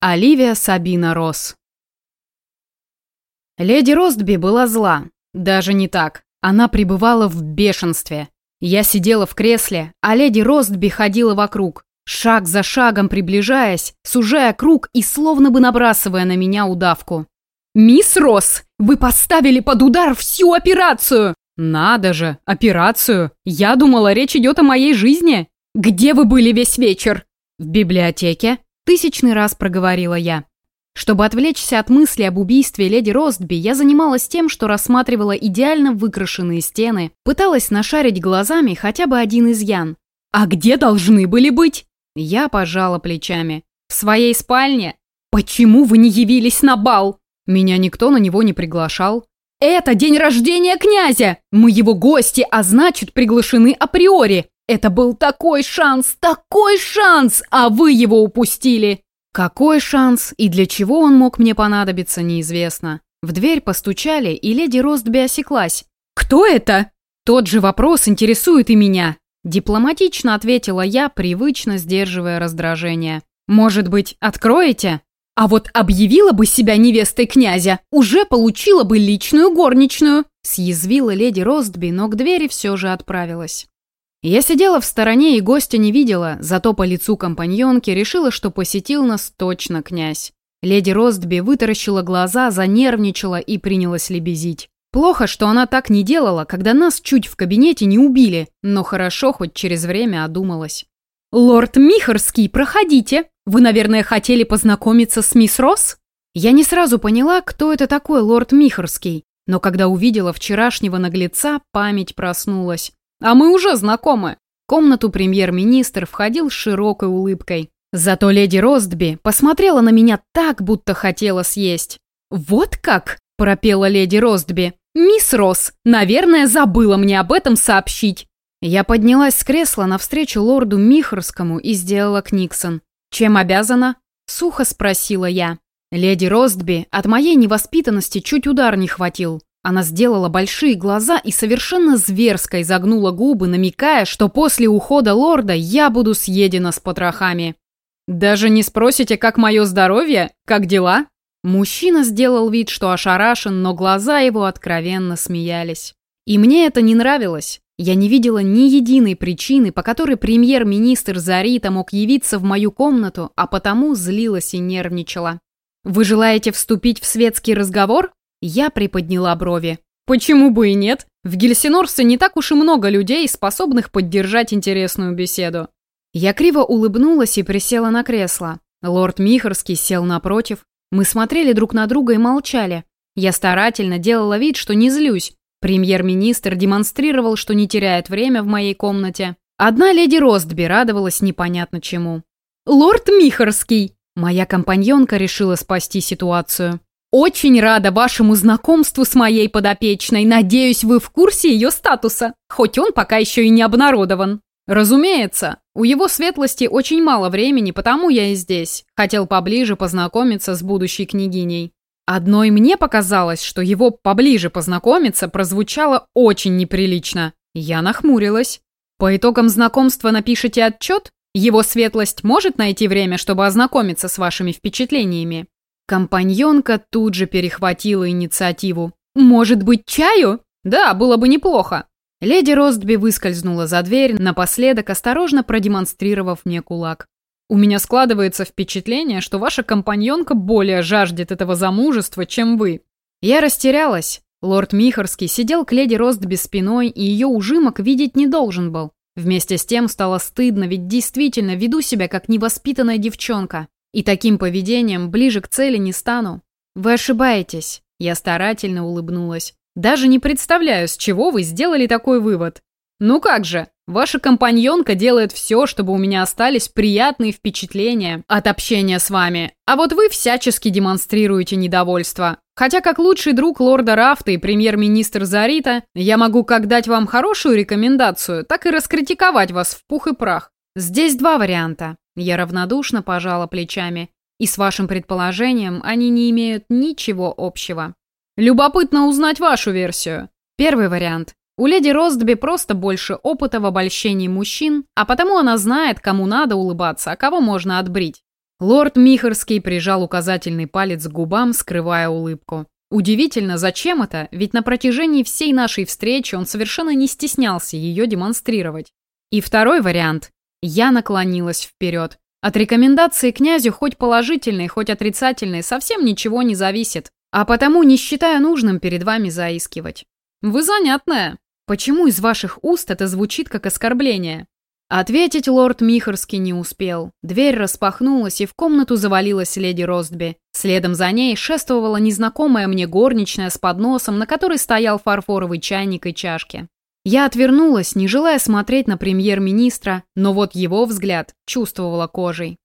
Оливия Сабина Росс Леди Ростби была зла. Даже не так. Она пребывала в бешенстве. Я сидела в кресле, а леди Ростби ходила вокруг, шаг за шагом приближаясь, сужая круг и словно бы набрасывая на меня удавку. «Мисс Росс, вы поставили под удар всю операцию!» «Надо же, операцию! Я думала, речь идет о моей жизни!» «Где вы были весь вечер?» «В библиотеке», — тысячный раз проговорила я. Чтобы отвлечься от мысли об убийстве леди Ростби, я занималась тем, что рассматривала идеально выкрашенные стены, пыталась нашарить глазами хотя бы один изъян. «А где должны были быть?» Я пожала плечами. «В своей спальне?» «Почему вы не явились на бал?» Меня никто на него не приглашал. «Это день рождения князя! Мы его гости, а значит, приглашены априори! Это был такой шанс, такой шанс, а вы его упустили!» Какой шанс и для чего он мог мне понадобиться, неизвестно. В дверь постучали, и леди Ростби осеклась. «Кто это?» «Тот же вопрос интересует и меня», – дипломатично ответила я, привычно сдерживая раздражение. «Может быть, откроете?» «А вот объявила бы себя невестой князя, уже получила бы личную горничную», – съязвила леди Ростби, но к двери все же отправилась. Я сидела в стороне и гостя не видела, зато по лицу компаньонки решила, что посетил нас точно князь. Леди Ростби вытаращила глаза, занервничала и принялась лебезить. Плохо, что она так не делала, когда нас чуть в кабинете не убили, но хорошо хоть через время одумалась. «Лорд Михарский, проходите! Вы, наверное, хотели познакомиться с мисс Росс?» Я не сразу поняла, кто это такой лорд Михарский, но когда увидела вчерашнего наглеца, память проснулась. А мы уже знакомы. В комнату премьер-министр входил с широкой улыбкой. Зато леди Ростби посмотрела на меня так, будто хотела съесть. «Вот как?» – пропела леди Ростби. «Мисс Росс, наверное, забыла мне об этом сообщить». Я поднялась с кресла навстречу лорду Михарскому и сделала Книксон. «Чем обязана?» – сухо спросила я. Леди Ростби от моей невоспитанности чуть удар не хватил. Она сделала большие глаза и совершенно зверско изогнула губы, намекая, что после ухода лорда я буду съедена с потрохами. «Даже не спросите, как мое здоровье? Как дела?» Мужчина сделал вид, что ошарашен, но глаза его откровенно смеялись. И мне это не нравилось. Я не видела ни единой причины, по которой премьер-министр Зарита мог явиться в мою комнату, а потому злилась и нервничала. «Вы желаете вступить в светский разговор?» Я приподняла брови. Почему бы и нет? В Гельсинорсе не так уж и много людей, способных поддержать интересную беседу. Я криво улыбнулась и присела на кресло. Лорд Михарский сел напротив. Мы смотрели друг на друга и молчали. Я старательно делала вид, что не злюсь. Премьер-министр демонстрировал, что не теряет время в моей комнате. Одна леди Ростби радовалась непонятно чему. «Лорд Михарский!» Моя компаньонка решила спасти ситуацию. Очень рада вашему знакомству с моей подопечной. Надеюсь, вы в курсе ее статуса, хоть он пока еще и не обнародован. Разумеется, у его светлости очень мало времени, потому я и здесь. Хотел поближе познакомиться с будущей княгиней. Одной мне показалось, что его поближе познакомиться прозвучало очень неприлично. Я нахмурилась. По итогам знакомства напишите отчет? Его светлость может найти время, чтобы ознакомиться с вашими впечатлениями? Компаньонка тут же перехватила инициативу. «Может быть, чаю?» «Да, было бы неплохо». Леди Ростби выскользнула за дверь, напоследок осторожно продемонстрировав мне кулак. «У меня складывается впечатление, что ваша компаньонка более жаждет этого замужества, чем вы». Я растерялась. Лорд Михарский сидел к леди Ростби спиной, и ее ужимок видеть не должен был. Вместе с тем стало стыдно, ведь действительно веду себя как невоспитанная девчонка. И таким поведением ближе к цели не стану. Вы ошибаетесь. Я старательно улыбнулась. Даже не представляю, с чего вы сделали такой вывод. Ну как же, ваша компаньонка делает все, чтобы у меня остались приятные впечатления от общения с вами, а вот вы всячески демонстрируете недовольство. Хотя как лучший друг лорда Рафта и премьер-министр Зарита, я могу как дать вам хорошую рекомендацию, так и раскритиковать вас в пух и прах. Здесь два варианта. Я равнодушно пожала плечами. И с вашим предположением они не имеют ничего общего. Любопытно узнать вашу версию. Первый вариант. У леди Ростби просто больше опыта в обольщении мужчин, а потому она знает, кому надо улыбаться, а кого можно отбрить. Лорд Михарский прижал указательный палец к губам, скрывая улыбку. Удивительно, зачем это, ведь на протяжении всей нашей встречи он совершенно не стеснялся ее демонстрировать. И второй вариант. Я наклонилась вперед. От рекомендации князю хоть положительной, хоть отрицательной совсем ничего не зависит. А потому не считаю нужным перед вами заискивать. Вы занятная. Почему из ваших уст это звучит как оскорбление? Ответить лорд Михарский не успел. Дверь распахнулась, и в комнату завалилась леди Ростби. Следом за ней шествовала незнакомая мне горничная с подносом, на которой стоял фарфоровый чайник и чашки. Я отвернулась, не желая смотреть на премьер-министра, но вот его взгляд чувствовала кожей.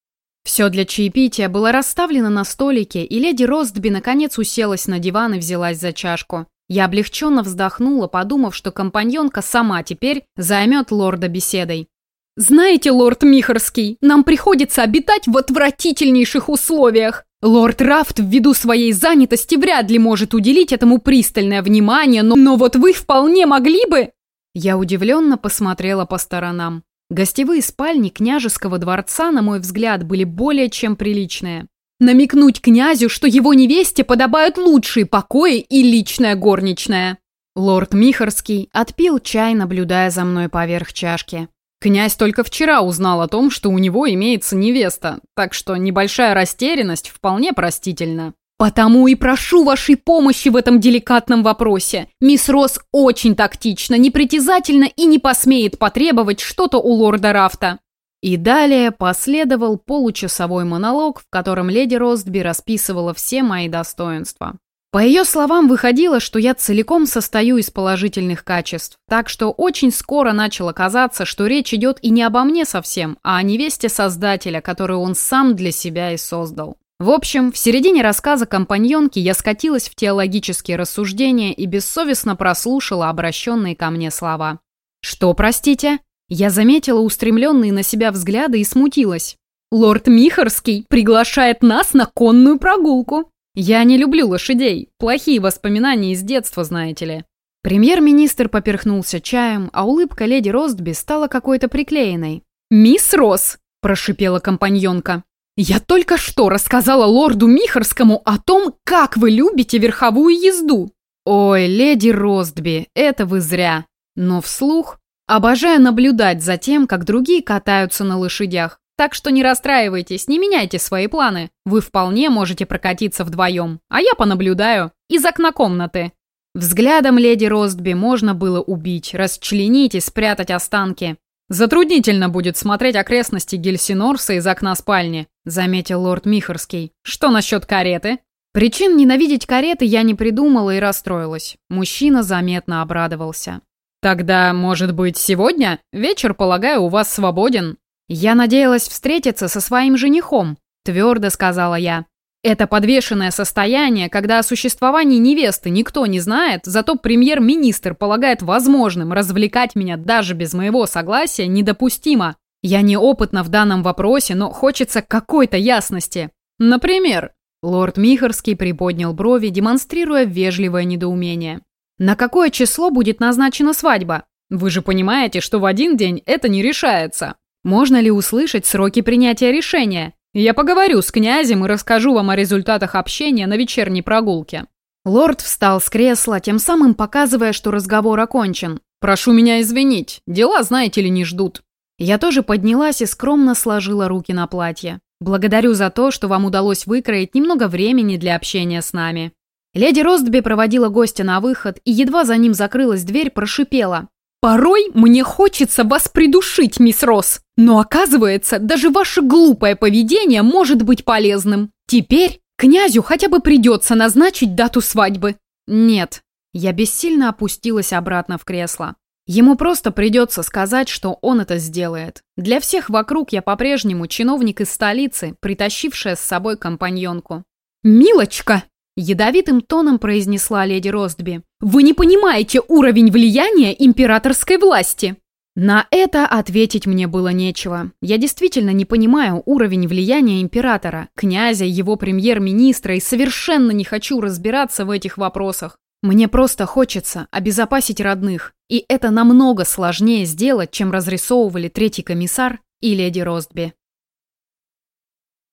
Все для чаепития было расставлено на столике, и леди Ростби наконец уселась на диван и взялась за чашку. Я облегченно вздохнула, подумав, что компаньонка сама теперь займет лорда беседой. «Знаете, лорд Михарский, нам приходится обитать в отвратительнейших условиях. Лорд Рафт ввиду своей занятости вряд ли может уделить этому пристальное внимание, но, но вот вы вполне могли бы...» Я удивленно посмотрела по сторонам. Гостевые спальни княжеского дворца, на мой взгляд, были более чем приличные. Намекнуть князю, что его невесте подобают лучшие покои и личная горничная. Лорд Михарский отпил чай, наблюдая за мной поверх чашки. Князь только вчера узнал о том, что у него имеется невеста, так что небольшая растерянность вполне простительна. «Потому и прошу вашей помощи в этом деликатном вопросе. Мисс Росс очень тактична, непритязательна и не посмеет потребовать что-то у лорда Рафта». И далее последовал получасовой монолог, в котором леди Ростби расписывала все мои достоинства. По ее словам, выходило, что я целиком состою из положительных качеств, так что очень скоро начало казаться, что речь идет и не обо мне совсем, а о невесте Создателя, которую он сам для себя и создал. В общем, в середине рассказа компаньонки я скатилась в теологические рассуждения и бессовестно прослушала обращенные ко мне слова. «Что, простите?» Я заметила устремленные на себя взгляды и смутилась. «Лорд Михарский приглашает нас на конную прогулку», я не люблю лошадей. Плохие воспоминания из детства, знаете ли. Премьер-министр поперхнулся чаем, а улыбка леди Ростби стала какой-то приклеенной. «Мисс Росс!» – прошипела компаньонка. «Я только что рассказала лорду Михарскому о том, как вы любите верховую езду!» «Ой, леди Ростби, это вы зря!» Но вслух, обожаю наблюдать за тем, как другие катаются на лошадях. Так что не расстраивайтесь, не меняйте свои планы. Вы вполне можете прокатиться вдвоем, а я понаблюдаю из окна комнаты. Взглядом леди Ростби можно было убить, расчленить и спрятать останки. «Затруднительно будет смотреть окрестности Гельсинорса из окна спальни», заметил лорд Михарский. «Что насчет кареты?» Причин ненавидеть кареты я не придумала и расстроилась. Мужчина заметно обрадовался. «Тогда, может быть, сегодня? Вечер, полагаю, у вас свободен. «Я надеялась встретиться со своим женихом», – твердо сказала я. «Это подвешенное состояние, когда о существовании невесты никто не знает, зато премьер-министр полагает возможным развлекать меня даже без моего согласия, недопустимо. Я неопытна в данном вопросе, но хочется какой-то ясности. Например...» Лорд Михарский приподнял брови, демонстрируя вежливое недоумение. «На какое число будет назначена свадьба? Вы же понимаете, что в один день это не решается». Можно ли услышать сроки принятия решения? Я поговорю с князем и расскажу вам о результатах общения на вечерней прогулке». Лорд встал с кресла, тем самым показывая, что разговор окончен. «Прошу меня извинить, дела, знаете ли, не ждут». Я тоже поднялась и скромно сложила руки на платье. «Благодарю за то, что вам удалось выкроить немного времени для общения с нами». Леди Ростби проводила гостя на выход и едва за ним закрылась дверь, прошипела. Порой мне хочется вас придушить, мисс Росс, но оказывается, даже ваше глупое поведение может быть полезным. Теперь князю хотя бы придется назначить дату свадьбы. Нет, я бессильно опустилась обратно в кресло. Ему просто придется сказать, что он это сделает. Для всех вокруг я по-прежнему чиновник из столицы, притащившая с собой компаньонку. «Милочка!» Ядовитым тоном произнесла леди Ростби. «Вы не понимаете уровень влияния императорской власти!» На это ответить мне было нечего. Я действительно не понимаю уровень влияния императора, князя, его премьер-министра и совершенно не хочу разбираться в этих вопросах. Мне просто хочется обезопасить родных, и это намного сложнее сделать, чем разрисовывали третий комиссар и леди Ростби.